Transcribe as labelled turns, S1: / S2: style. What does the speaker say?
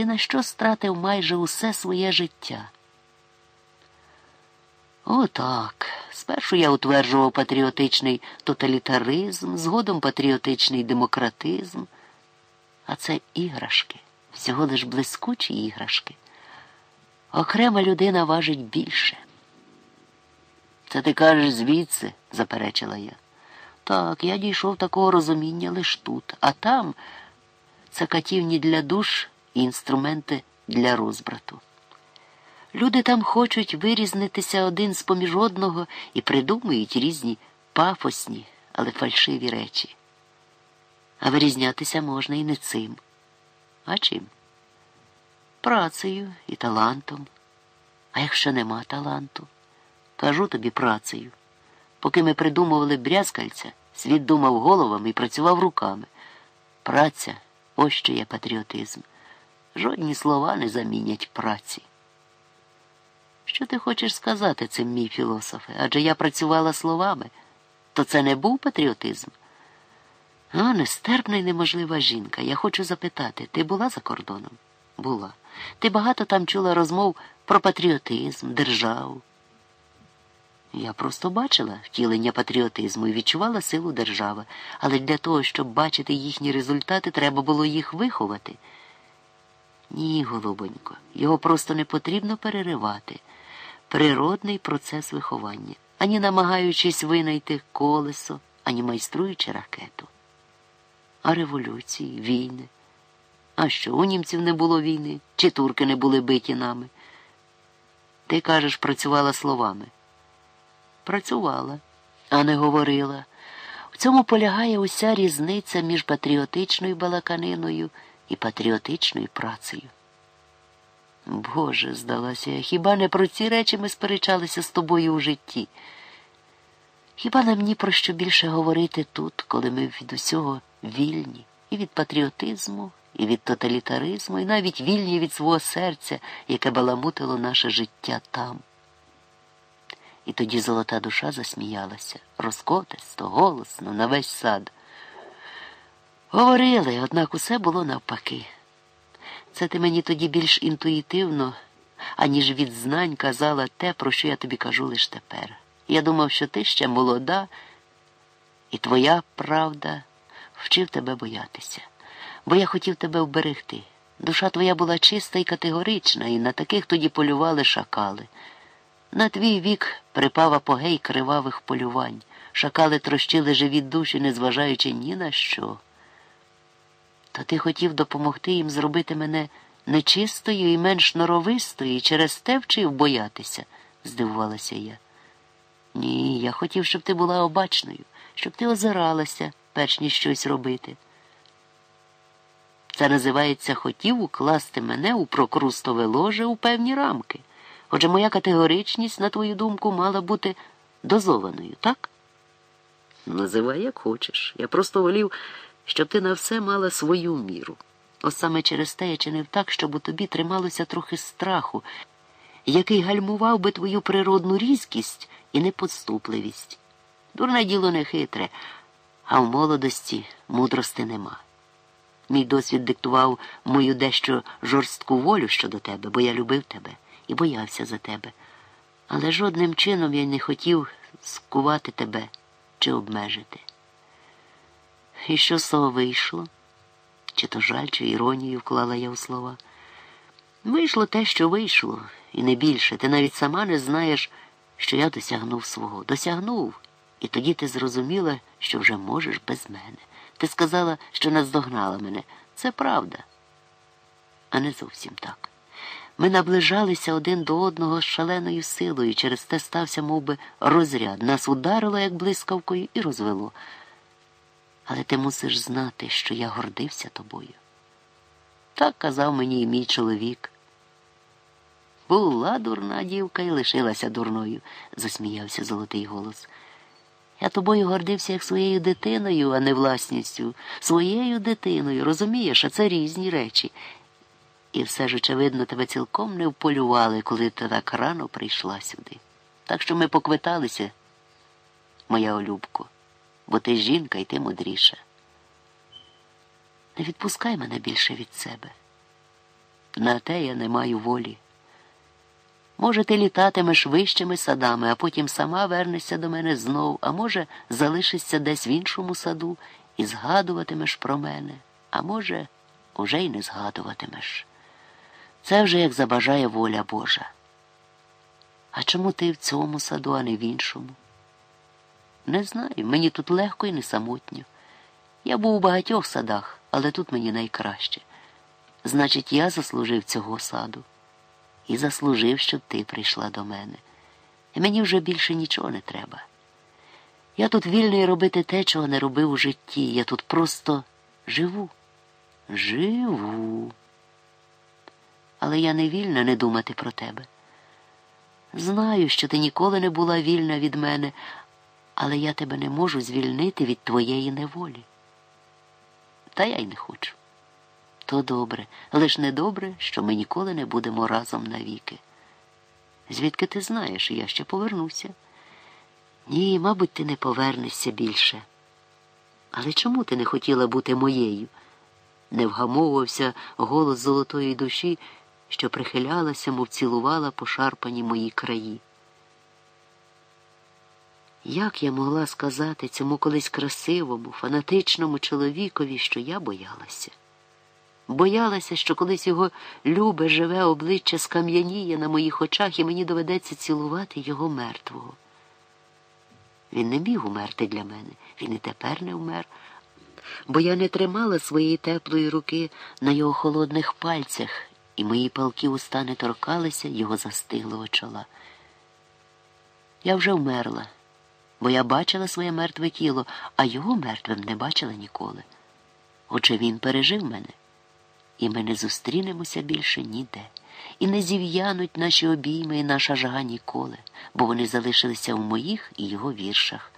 S1: ти на що стратив майже усе своє життя? Отак. Спершу я утверджував патріотичний тоталітаризм, згодом патріотичний демократизм. А це іграшки, всього лиш блискучі іграшки. Окрема людина важить більше. Це ти кажеш звідси, заперечила я. Так, я дійшов такого розуміння лиш тут, а там це катівні для душ і інструменти для розбрату. Люди там хочуть вирізнитися один з поміж одного і придумують різні пафосні, але фальшиві речі. А вирізнятися можна і не цим. А чим? Працею і талантом. А якщо нема таланту, кажу тобі працею. Поки ми придумували брязкальця, світ думав головами і працював руками. Праця ось що є патріотизм. Жодні слова не замінять праці. Що ти хочеш сказати цим, мій філософе? Адже я працювала словами, то це не був патріотизм? А, нестерпна й неможлива жінка. Я хочу запитати, ти була за кордоном? Була. Ти багато там чула розмов про патріотизм, державу. Я просто бачила втілення патріотизму і відчувала силу держави, але для того, щоб бачити їхні результати, треба було їх виховати. Ні, голубонько, його просто не потрібно переривати. Природний процес виховання, ані намагаючись винайти колесо, ані майструючи ракету. А революції, війни. А що, у німців не було війни, чи турки не були биті нами? Ти кажеш, працювала словами. Працювала, а не говорила. В цьому полягає уся різниця між патріотичною балаканиною і патріотичною працею. Боже, здалася хіба не про ці речі ми сперечалися з тобою у житті? Хіба нам ні про що більше говорити тут, коли ми від усього вільні, і від патріотизму, і від тоталітаризму, і навіть вільні від свого серця, яке баламутило наше життя там? І тоді золота душа засміялася, розкотисто, голосно, на весь сад. Говорили, однак усе було навпаки. Це ти мені тоді більш інтуїтивно, аніж від знань казала те, про що я тобі кажу лише тепер. Я думав, що ти ще молода, і твоя правда вчив тебе боятися, бо я хотів тебе вберегти. Душа твоя була чиста і категорична, і на таких тоді полювали шакали. На твій вік припав апогей кривавих полювань. Шакали трощили живі душі, незважаючи ні на що. Та ти хотів допомогти їм зробити мене нечистою і менш норовистою, і через те вчив боятися, здивувалася я. Ні, я хотів, щоб ти була обачною, щоб ти озиралася, перш ніж щось робити. Це називається хотів укласти мене у прокрустове ложе у певні рамки. Отже, моя категоричність, на твою думку, мала бути дозованою, так? Називай, як хочеш. Я просто волів, щоб ти на все мала свою міру. Ось саме через те я чинив так, щоб у тобі трималося трохи страху, який гальмував би твою природну різкість і неподступливість. Дурне діло не хитре, а в молодості мудрости нема. Мій досвід диктував мою дещо жорстку волю щодо тебе, бо я любив тебе і боявся за тебе. Але жодним чином я не хотів скувати тебе чи обмежити. І що з того вийшло? Чи то жаль, чи іронію вклала я у слова. Вийшло те, що вийшло, і не більше. Ти навіть сама не знаєш, що я досягнув свого. Досягнув, і тоді ти зрозуміла, що вже можеш без мене. Ти сказала, що наздогнала мене. Це правда. А не зовсім так. Ми наближалися один до одного з шаленою силою, через те стався мов би, розряд. Нас ударило, як блискавкою, і розвело. Але ти мусиш знати, що я гордився тобою. Так казав мені і мій чоловік. Була дурна дівка і лишилася дурною, засміявся золотий голос. Я тобою гордився як своєю дитиною, а не власністю, своєю дитиною, розумієш, а це різні речі. І все ж, очевидно, тебе цілком не вполювали, коли ти так рано прийшла сюди. Так що ми поквиталися, моя олюбко, бо ти жінка і ти мудріша. Не відпускай мене більше від себе. На те я не маю волі. Може, ти літатимеш вищими садами, а потім сама вернешся до мене знов, а може, залишишся десь в іншому саду і згадуватимеш про мене, а може, уже й не згадуватимеш. Це вже як забажає воля Божа. А чому ти в цьому саду, а не в іншому? Не знаю, мені тут легко і не самотньо. Я був у багатьох садах, але тут мені найкраще. Значить, я заслужив цього саду і заслужив, щоб ти прийшла до мене. І мені вже більше нічого не треба. Я тут вільний робити те, чого не робив у житті. Я тут просто живу. Живу. Але я не вільна не думати про тебе. Знаю, що ти ніколи не була вільна від мене, але я тебе не можу звільнити від твоєї неволі. Та я й не хочу. То добре, лиш не добре, що ми ніколи не будемо разом навіки. Звідки ти знаєш, я ще повернуся? Ні, мабуть, ти не повернешся більше. Але чому ти не хотіла бути моєю? Не вгамовувався голос золотої душі, що прихилялася, мов цілувала пошарпані мої краї. Як я могла сказати цьому колись красивому, фанатичному чоловікові, що я боялася? Боялася, що колись його любе, живе обличчя скам'яніє на моїх очах, і мені доведеться цілувати його мертвого. Він не міг умерти для мене, він і тепер не вмер, бо я не тримала своєї теплої руки на його холодних пальцях, і мої палки уста не торкалися його застиглого чола. Я вже вмерла, бо я бачила своє мертве тіло, а його мертвим не бачила ніколи. Отже він пережив мене і ми не зустрінемося більше ніде, і не зів'януть наші обійми і наша жага ніколи, бо вони залишилися в моїх і його віршах.